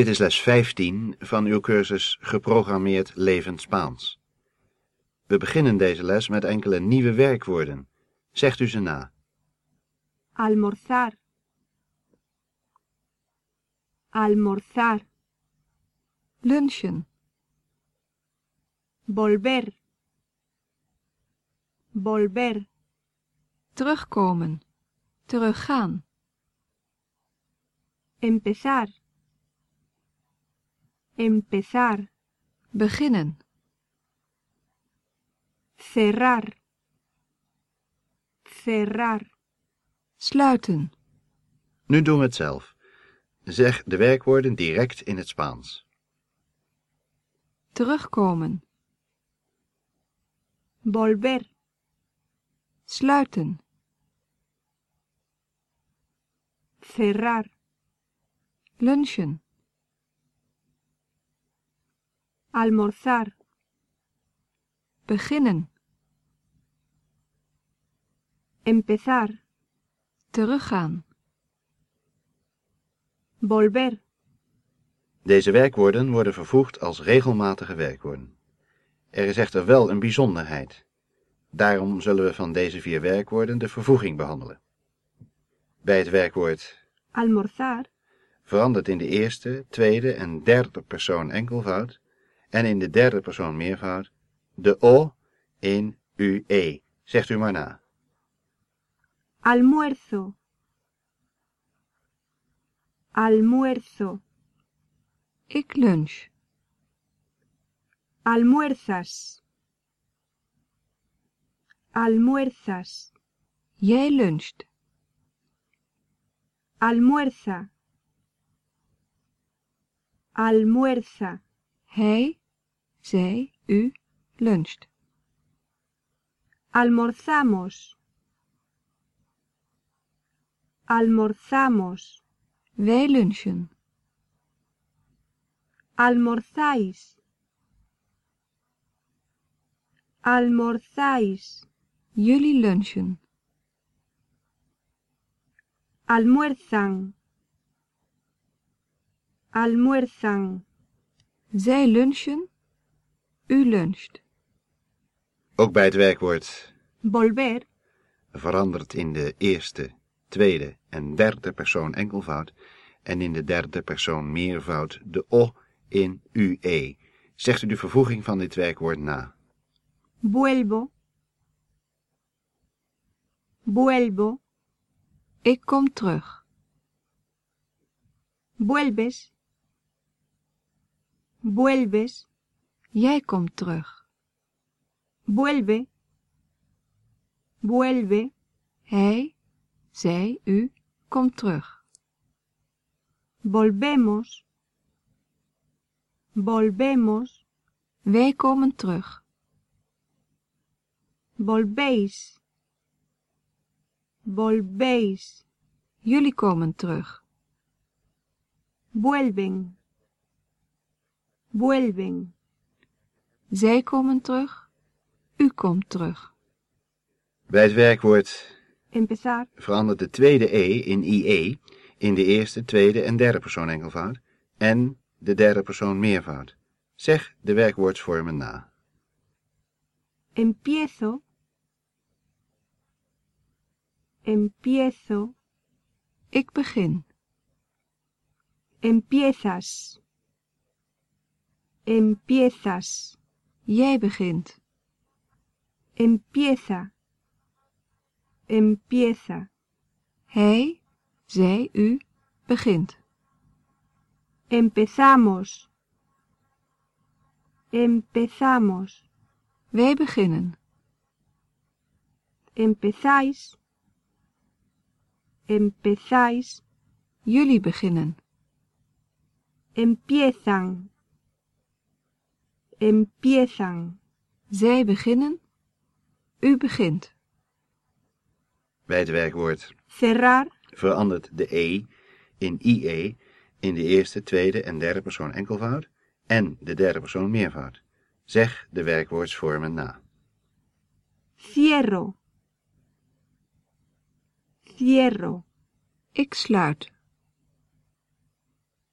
Dit is les 15 van uw cursus Geprogrammeerd Levend Spaans. We beginnen deze les met enkele nieuwe werkwoorden. Zegt u ze na. almorzar, almorzar, lunchen, volver, volver, terugkomen, teruggaan, empezar, empezar, beginnen, cerrar, cerrar, sluiten, Nu doen we het zelf. Zeg de werkwoorden direct in het Spaans. terugkomen, volver, sluiten, cerrar, lunchen, almorzar, beginnen, empezar, teruggaan, volver, Deze werkwoorden worden vervoegd als regelmatige werkwoorden. Er is echter wel een bijzonderheid. Daarom zullen we van deze vier werkwoorden de vervoeging behandelen. Bij het werkwoord almorzar, verandert in de eerste, tweede en derde persoon enkelvoud en in de derde persoon meervoud de o in ue. Zegt u maar na. almuerzo, almuerzo, ik lunch, almuerzas, almuerzas, jij luncht, almuerza, almuerza, hij, zij, u luncht, almorzamos, almorzamos, wij lunchen, almorzáis, almorzáis, jullie lunchen, almuerzan, almuerzan, zij lunchen, u luncht, Ook bij het werkwoord volver, verandert in de eerste, tweede en derde persoon enkelvoud en in de derde persoon meervoud de o in ue. Zegt u de vervoeging van dit werkwoord na. vuelvo, vuelvo, ik kom terug, vuelves, vuelves, jij komt terug, vuelve, vuelve, hij, zij, u komt terug, volvemos, volvemos, wij komen terug, volvéis, volvéis, jullie komen terug, vuelven, vuelven, zij komen terug, u komt terug, Bij het werkwoord empezar, verandert de tweede e in ie in de eerste, tweede en derde persoon enkelvoud en de derde persoon meervoud. Zeg de werkwoordsvormen na. empiezo, empiezo, ik begin, empiezas, empiezas, jij begint, empieza, empieza, hij, zij, u begint, empezamos, empezamos, wij beginnen, empezáis, empezáis, jullie beginnen, empiezan, empiezan, zij beginnen, u begint, Bij het werkwoord cerrar, verandert de e in ie in de eerste, tweede en derde persoon enkelvoud en de derde persoon meervoud. Zeg de werkwoordsvormen na. cierro, cierro, ik sluit,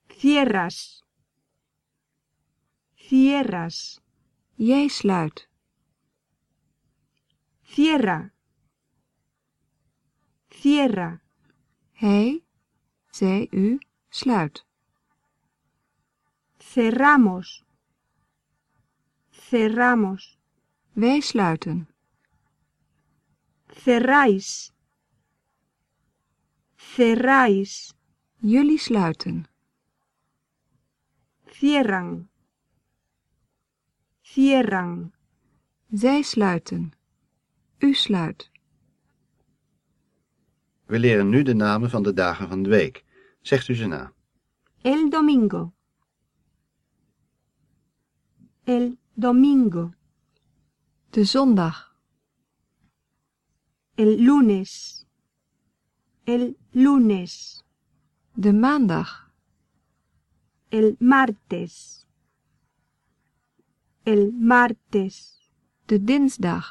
Cierras. Cierras. Jij sluit. Cierra. Cierra. Hij, zij, u sluit. Cerramos. Cerramos. Wij sluiten. Cerráis. Cerráis. Jullie sluiten. Cierran. Cierran. Zij sluiten. U sluit. We leren nu de namen van de dagen van de week. Zegt u ze na. El domingo. El domingo. De zondag. El lunes. El lunes. De maandag. El martes. El martes. De dinsdag.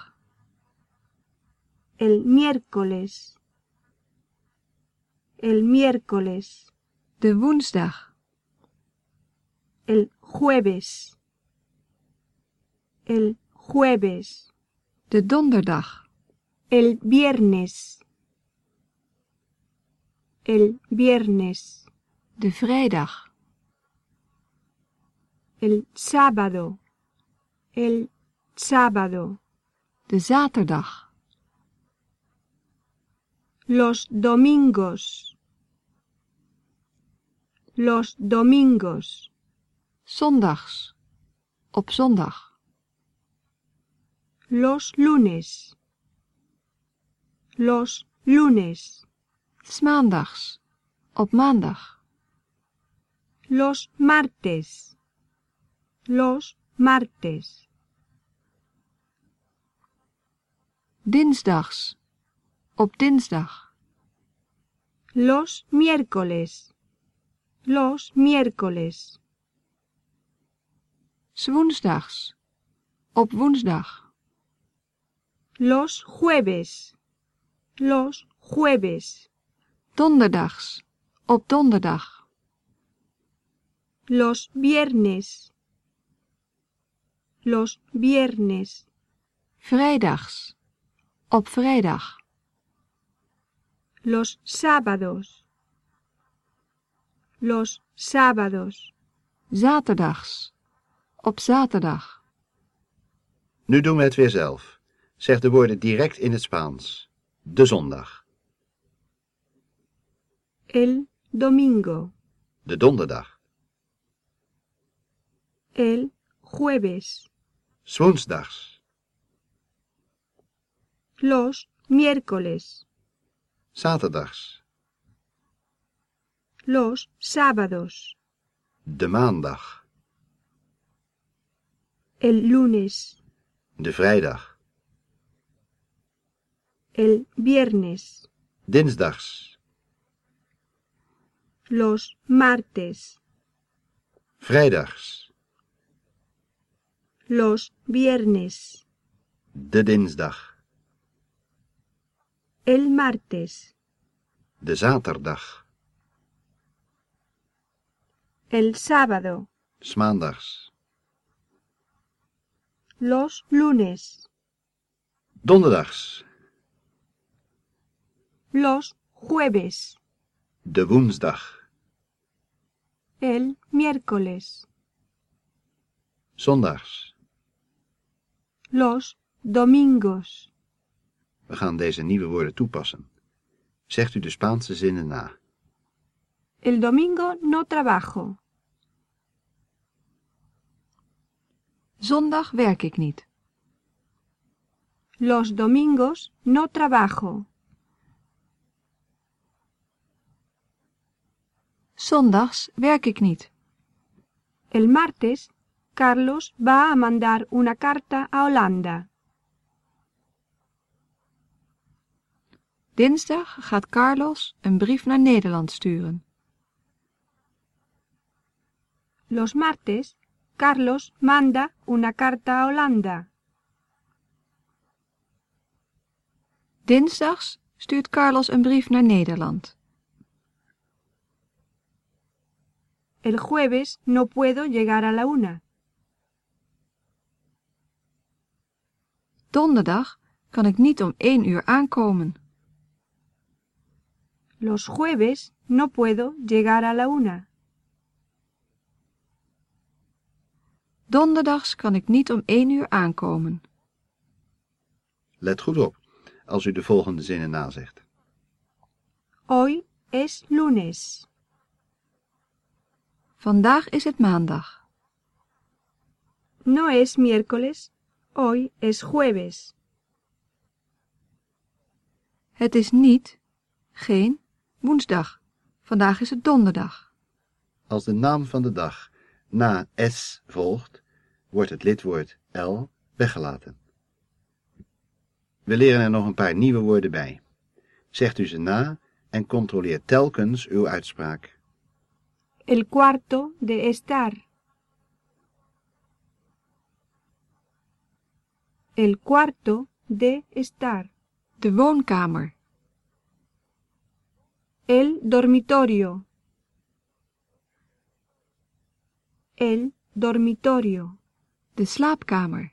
El miércoles. El miércoles. De woensdag. El jueves. El jueves. De donderdag. El viernes. El viernes. De vrijdag. El sábado. El sábado. De zaterdag. Los domingos. Los domingos. Zondags. Op zondag. Los lunes. Los lunes. S maandags. Op maandag. Los martes. Los martes. Dinsdags. Op dinsdag. Los miércoles. Los miércoles. Woensdags. Op woensdag. Los jueves. Los jueves. Donderdags. Op donderdag. Los viernes. Los viernes. Vrijdags. Op vrijdag. Los sábados. Los sábados. Zaterdags. Op zaterdag. Nu doen we het weer zelf. Zeg de woorden direct in het Spaans. De zondag. El domingo. De donderdag. El jueves. woensdags. Los miércoles. Zaterdags. Los sábados. De maandag. El lunes. De vrijdag. El viernes. Dinsdags. Los martes. Vrijdags. Los viernes. De dinsdag. El martes. De zaterdag. El sábado. 's maandags. Los lunes. Donderdags. Los jueves. De woensdag. El miércoles. Zondags. Los domingos. We gaan deze nieuwe woorden toepassen. Zegt u de Spaanse zinnen na. El domingo no trabajo. Zondag werk ik niet. Los domingos no trabajo. Zondags werk ik niet. El martes, Carlos va a mandar una carta a Holanda. Dinsdag gaat Carlos een brief naar Nederland sturen. Los martes, Carlos manda una carta a Holanda. Dinsdags stuurt Carlos een brief naar Nederland. El jueves no puedo llegar a la una. Donderdag kan ik niet om één uur aankomen. Los jueves no puedo llegar a la una. Donderdags kan ik niet om één uur aankomen. Let goed op als u de volgende zinnen nazegt. Hoy es lunes. Vandaag is het maandag. No es miércoles. Hoy es jueves. Het is niet, geen, woensdag. Vandaag is het donderdag. Als de naam van de dag na s volgt, wordt het lidwoord l weggelaten. We leren er nog een paar nieuwe woorden bij. Zegt u ze na en controleer telkens uw uitspraak. El cuarto de estar. El cuarto de estar. De woonkamer. El dormitorio. El dormitorio. De slaapkamer.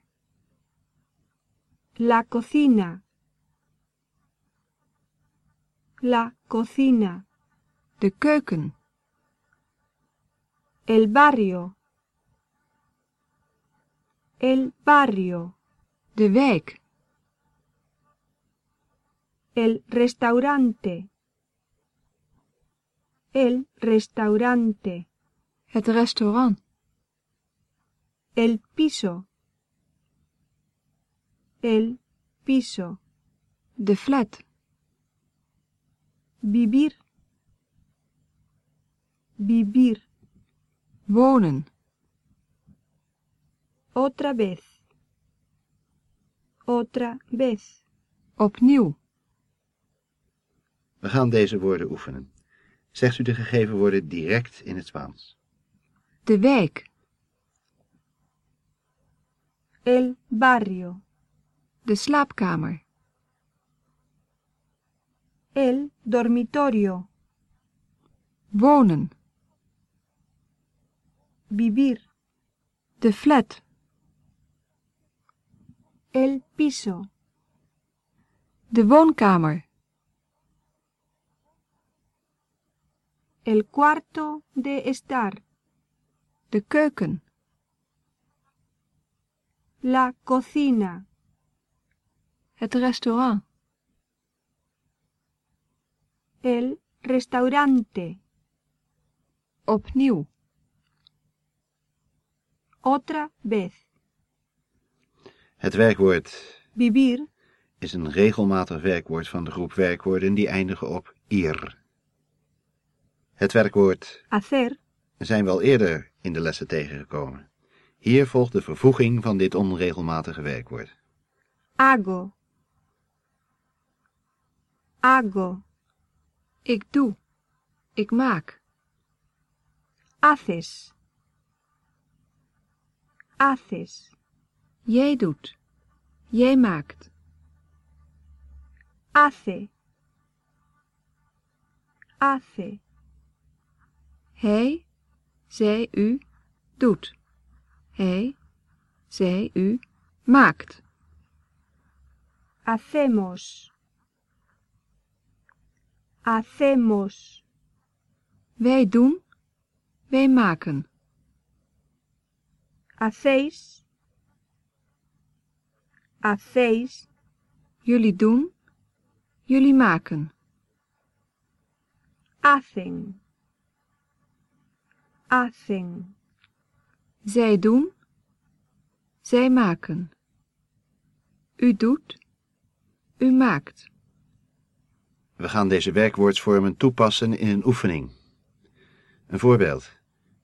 La cocina. La cocina. De keuken. El barrio. El barrio. De wijk. El restaurante. El restaurante. Het restaurant. El piso. El piso. De flat. Vivir. Vivir. Wonen. Otra vez. Otra vez. Opnieuw. We gaan deze woorden oefenen. Zegt u de gegeven woorden direct in het Spaans. De wijk. El barrio. De slaapkamer. El dormitorio. Wonen. Vivir. De flat. El piso. De woonkamer. El cuarto de estar. De keuken. La cocina. Het restaurant. El restaurante. Opnieuw. Otra vez. Het werkwoord Vivir. is een regelmatig werkwoord van de groep werkwoorden die eindigen op ir. Het werkwoord Hacer. zijn we al eerder in de lessen tegengekomen. Hier volgt de vervoeging van dit onregelmatige werkwoord. Hago. Hago. Ik doe. Ik maak. Haces. Haces. Jij doet. Jij maakt. Hace. Hace. Hij, zij, u doet. Hij, zij, u maakt. Hacemos. Hacemos. Wij doen. Wij maken. Hacéis. Hacéis. Jullie doen. Jullie maken. Hacen. Hacen. Zij doen. Zij maken. U doet. U maakt. We gaan deze werkwoordsvormen toepassen in een oefening. Een voorbeeld.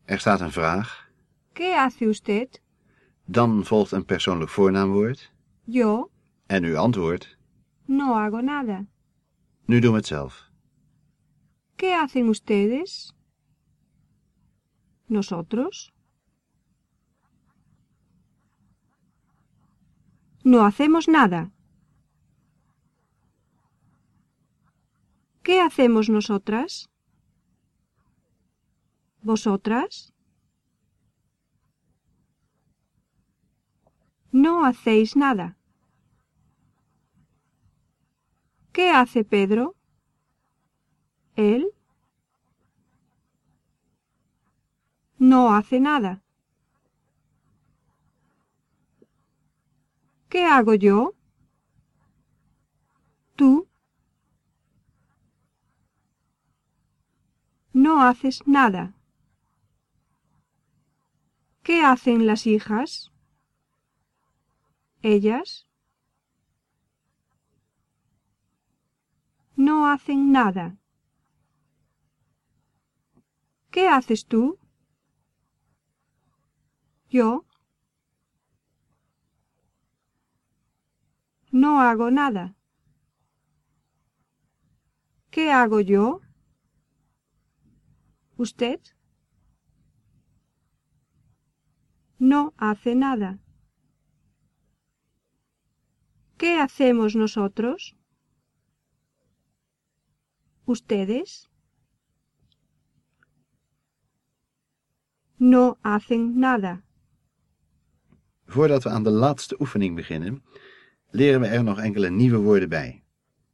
Er staat een vraag, ¿Qué hace usted? dan volgt een persoonlijk voornaamwoord Yo en u antwoordt, no hago nada. nu doen we het zelf. ¿Qué hacen ustedes? ¿Nosotros? No hacemos nada. ¿Qué hacemos nosotras? ¿Vosotras? No hacéis nada. ¿Qué hace Pedro? ¿Él? No hace nada. ¿Qué hago yo? Tú no haces nada. ¿Qué hacen las hijas? Ellas no hacen nada. ¿Qué haces tú? Yo no hago nada. ¿Qué hago yo? ¿Usted? No hace nada. ¿Qué hacemos nosotros? ¿Ustedes? No hacen nada. Voordat we aan de laatste oefening beginnen, leren we er nog enkele nieuwe woorden bij.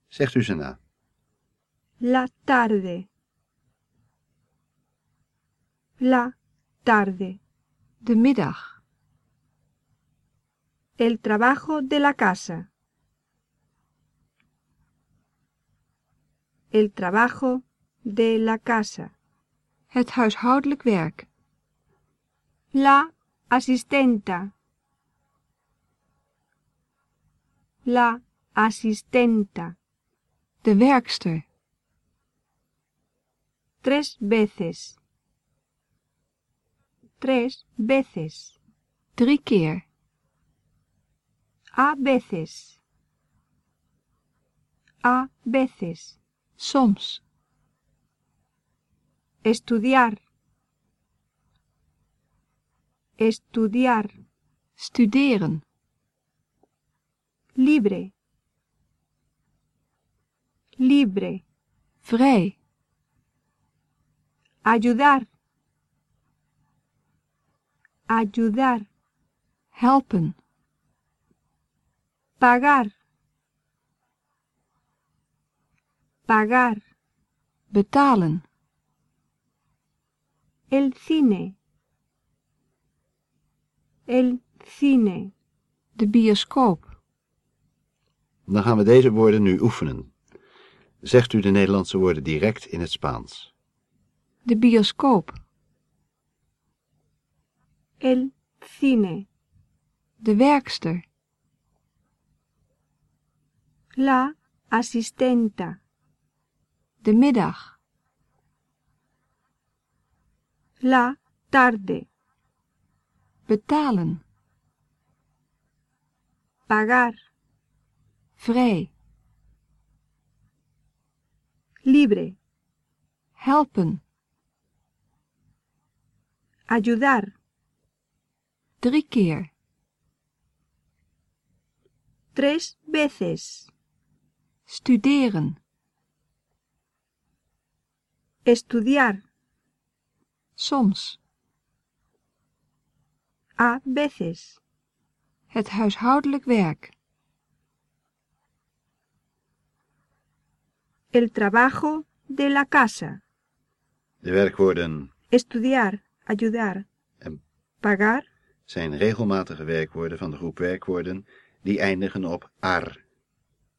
Zegt u ze na. La tarde. La tarde. De middag. El trabajo de la casa. El trabajo de la casa. Het huishoudelijk werk. La asistenta. La asistenta. De werkster. Tres veces. Tres veces. Drie keer. A veces. A veces. Soms. Estudiar. Estudiar. Studeren. Libre. Libre. Vrij. Ayudar. Ayudar. Helpen. Pagar. Pagar. Betalen. El cine. El cine. De bioscoop. Dan gaan we deze woorden nu oefenen. Zegt u de Nederlandse woorden direct in het Spaans. De bioscoop. El cine. De werkster. La asistenta. De middag. La tarde. Betalen. Pagar. Vrij. Libre. Helpen. Ayudar. Drie keer. Tres veces. Studeren. Estudiar. Soms. A veces. Het huishoudelijk werk. El trabajo de la casa. De werkwoorden Estudiar. Ayudar. En- Pagar. zijn regelmatige werkwoorden van de groep werkwoorden die eindigen op ar.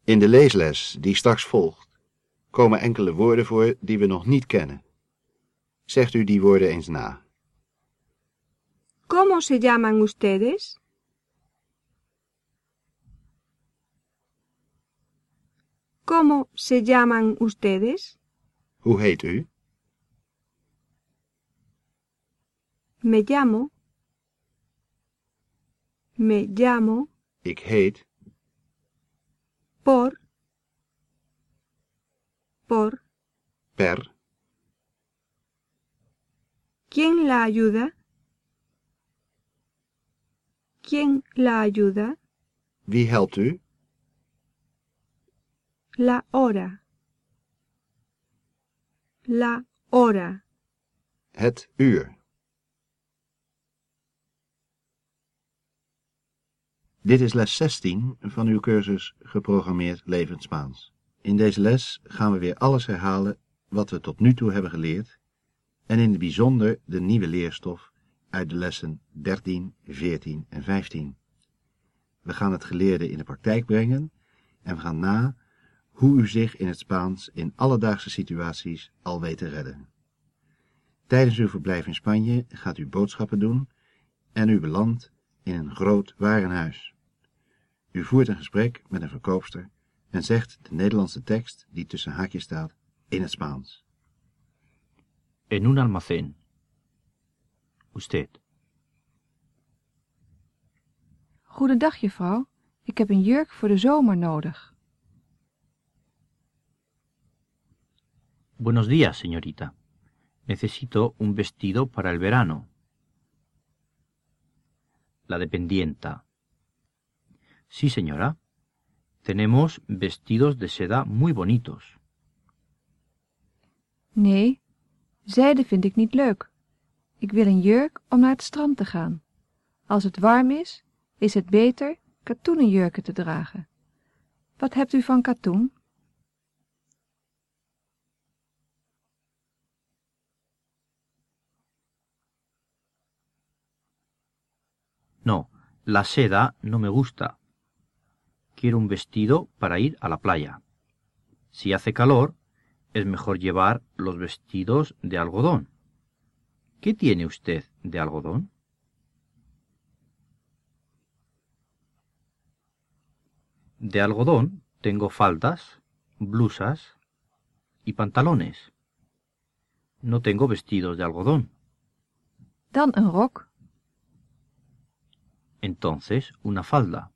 In de leesles die straks volgt komen enkele woorden voor die we nog niet kennen. Zegt u die woorden eens na. ¿Cómo se llaman ustedes? ¿Cómo se llaman ustedes? Hoe heet u? Me llamo. Me llamo Ik heet. por. Por. Per. ¿Quién la ayuda? ¿Quién la ayuda? Wie helpt u? La hora. La hora. Het uur. Dit is les 16 van uw cursus Geprogrammeerd Levend Spaans. In deze les gaan we weer alles herhalen wat we tot nu toe hebben geleerd en in het bijzonder de nieuwe leerstof uit de lessen 13, 14 en 15. We gaan het geleerde in de praktijk brengen en we gaan na hoe u zich in het Spaans in alledaagse situaties al weet te redden. Tijdens uw verblijf in Spanje gaat u boodschappen doen en u belandt in een groot warenhuis. U voert een gesprek met een verkoopster en zegt de Nederlandse tekst die tussen haakjes staat in het Spaans. En un almacén. Usted. Goedendag, juffrouw. Ik heb een jurk voor de zomer nodig. Buenos días, señorita. Necesito un vestido para el verano. La dependienta. Sí, señora. Tenemos vestidos de seda muy bonitos. Nee, zijde vind ik niet leuk. Ik wil een jurk om naar het strand te gaan. Als het warm is, is het beter katoenen jurken te dragen. Wat hebt u van katoen? No, la seda no me gusta. Quiero un vestido para ir a la playa. Si hace calor, es mejor llevar los vestidos de algodón. ¿Qué tiene usted de algodón? De algodón tengo faldas, blusas y pantalones. No tengo vestidos de algodón. Dan een rok. Entonces, una falda.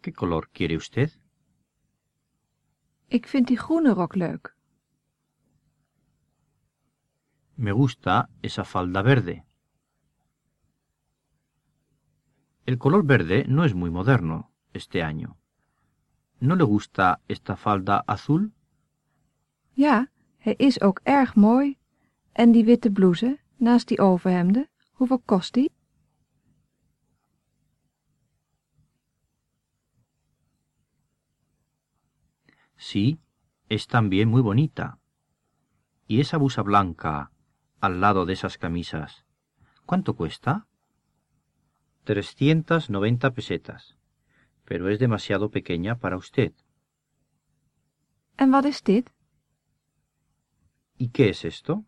¿Qué color quiere usted? Ik vind die groene rok leuk. Me gusta esa falda verde. El color verde no es muy moderno este año. ¿No le gusta esta falda azul? Ja, hij is ook erg mooi. En die witte blouse naast die overhemden, hoeveel kost die? Sí, es también muy bonita. ¿Y esa blusa blanca al lado de esas camisas? ¿Cuánto cuesta? 390 pesetas. Pero es demasiado pequeña para usted. En wat is dit? ¿Y qué es esto?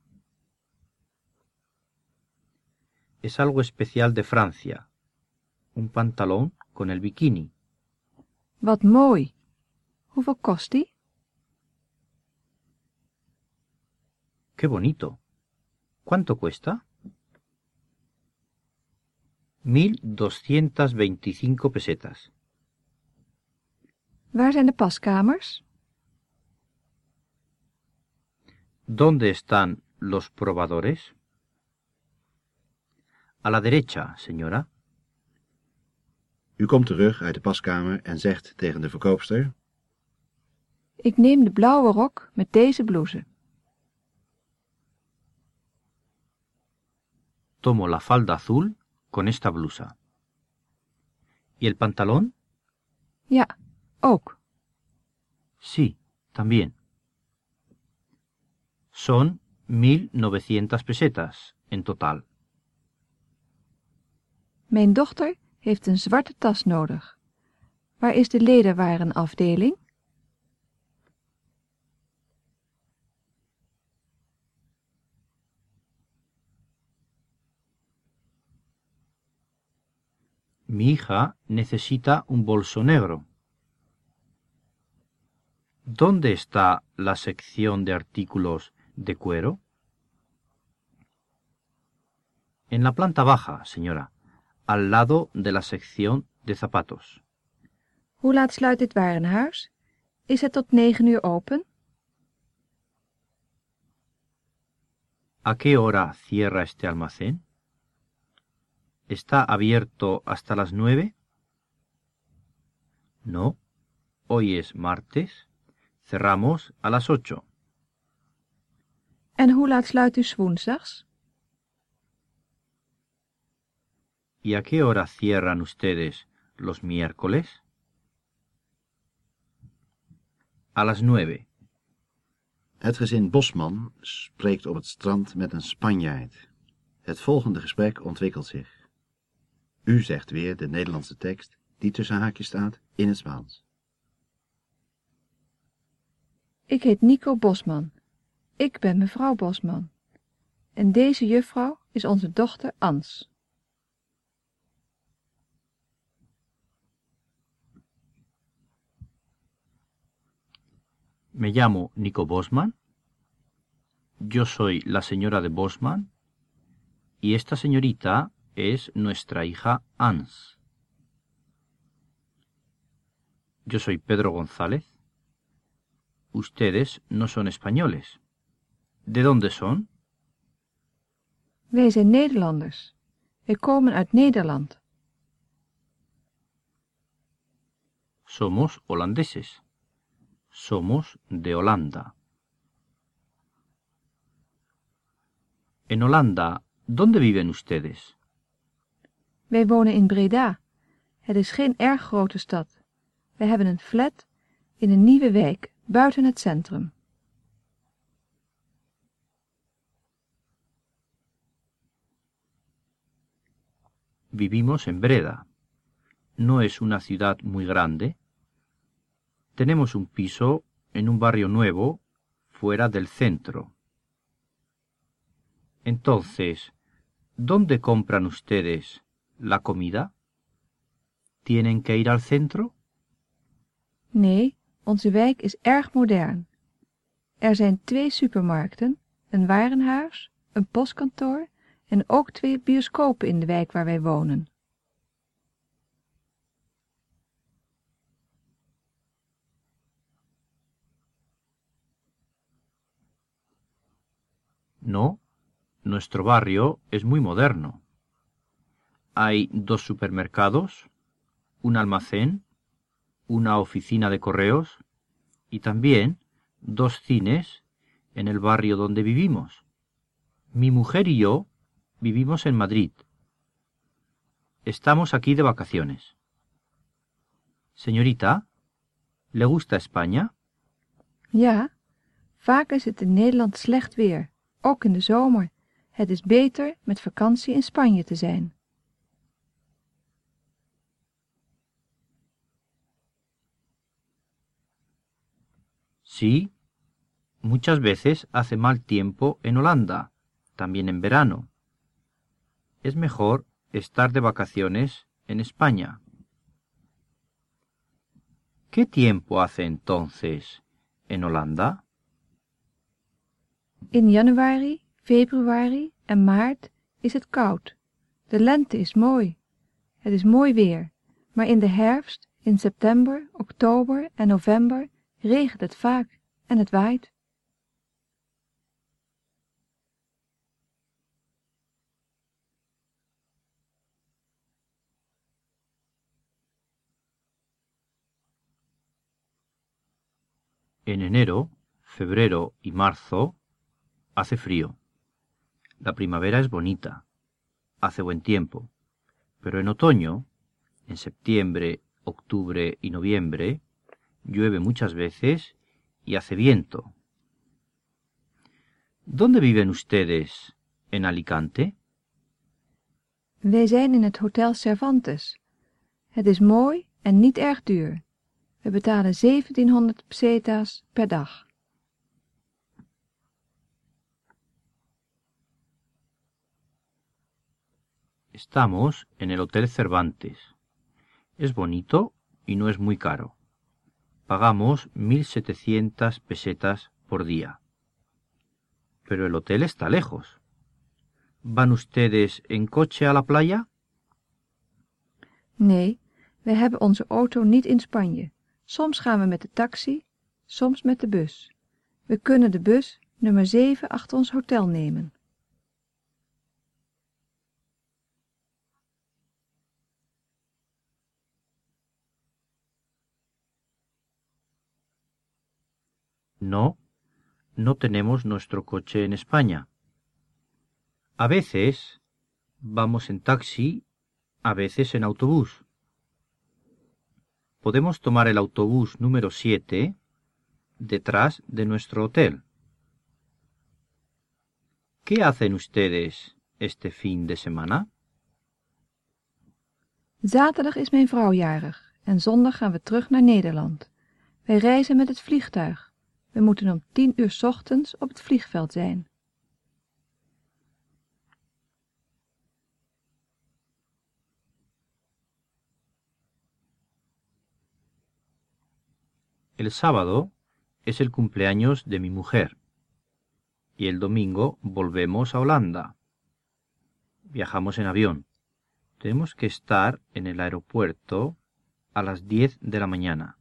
Es algo especial de Francia. Un pantalón con el bikini. Wat mooi. Hoeveel kost die? ¡Qué bonito! ¿Cuánto cuesta? Mil doscientas veinticinco pesetas. Waar zijn de paskamers? ¿Dónde están los probadores? A la derecha, señora. U komt terug uit de paskamer en zegt tegen de verkoopster: Ik neem de blauwe rok met deze blouse. Tomo la falda azul con esta blusa. ¿Y el pantalón? Ja, ook. Sí, también. Son mil novecientas pesetas en total. Mijn dochter heeft een zwarte tas nodig. Waar is de? Mi hija necesita un bolso negro. ¿Dónde está la sección de artículos de cuero? En la planta baja, señora, al lado de la sección de zapatos. Hoe laat sluit dit warenhuis? Is het tot negen uur open? ¿A qué hora cierra este almacén? ¿Está abierto hasta las nueve? No, hoy es martes. Cerramos a las ocho. En hoe laat sluit u woensdags? ¿Y a qué hora cierran ustedes los miércoles? A las nueve. Het gezin Bosman spreekt op het strand met een Spanjaard. Het volgende gesprek ontwikkelt zich. U zegt weer de Nederlandse tekst, die tussen haakjes staat, in het Spaans. Ik heet Nico Bosman. Ik ben mevrouw Bosman. En deze juffrouw is onze dochter Ans. Me llamo Nico Bosman. Yo soy la señora de Bosman. Y esta señorita es nuestra hija Ans. Yo soy Pedro González. Ustedes no son españoles. ¿De dónde son? Wij zijn Nederlanders. Wij komen uit Nederland. Somos holandeses. Somos de Holanda. En Holanda, ¿dónde viven ustedes? Wij wonen in Breda. Het is geen erg grote stad. Wij hebben een flat in een nieuwe wijk buiten het centrum. Vivimos en Breda. No es una ciudad muy grande. Tenemos un piso en un barrio nuevo, fuera del centro. Entonces, ¿dónde compran ustedes la comida? ¿Tienen que ir al centro? Nee, onze wijk is erg modern. Er zijn twee supermarkten, een warenhuis, een postkantoor en ook twee bioscopen in de wijk waar wij wonen. No, nuestro barrio es muy moderno. Hay dos supermercados, un almacén, una oficina de correos y también dos cines en el barrio donde vivimos. Mi mujer y yo vivimos en Madrid. Estamos aquí de vacaciones. Señorita, ¿le gusta España? Ja, vaak is het in Nederland slecht weer, ook in zomer. Het is beter met vakantie in Spanje. Sí, muchas veces hace mal tiempo en Holanda, también en verano. Es mejor estar de vacaciones en España. ¿Qué tiempo hace entonces en Holanda? In januari, februari en maart is het koud. De lente is mooi. Het is mooi weer. Maar in de herfst, in september, oktober en november regent het vaak en het waait. En enero, febrero y marzo hace frío. La primavera es bonita, hace buen tiempo, pero en otoño, en septiembre, octubre y noviembre, llueve muchas veces y hace viento. ¿Dónde viven ustedes? ¿En Alicante? Wij zijn in het Hotel Cervantes. Het is mooi en niet erg duur. We betalen 1700 pesetas per dag. Estamos en el Hotel Cervantes. Es bonito y no es muy caro. Pagamos 1.700 pesetas por día. Pero el hotel está lejos. ¿Van ustedes en coche a la playa? Nee, wij hebben onze auto niet in Spanje. Soms gaan we met de taxi, soms met de bus. We kunnen de bus nummer 7 achter ons hotel nemen. No, no tenemos nuestro coche en España. A veces vamos en taxi, a veces en autobús. Podemos tomar el autobús número 7 detrás de nuestro hotel. ¿Qué hacen ustedes este fin de semana? Zaterdag is mijn vrouw jarig en zondag gaan we terug naar Nederland. Wij reizen met het vliegtuig. We moeten om tien uur ochtends op het vliegveld zijn. El sábado es el cumpleaños de mi mujer y el domingo volvemos a Holanda. Viajamos en avión. Tenemos que estar en el aeropuerto a las 10 de la mañana.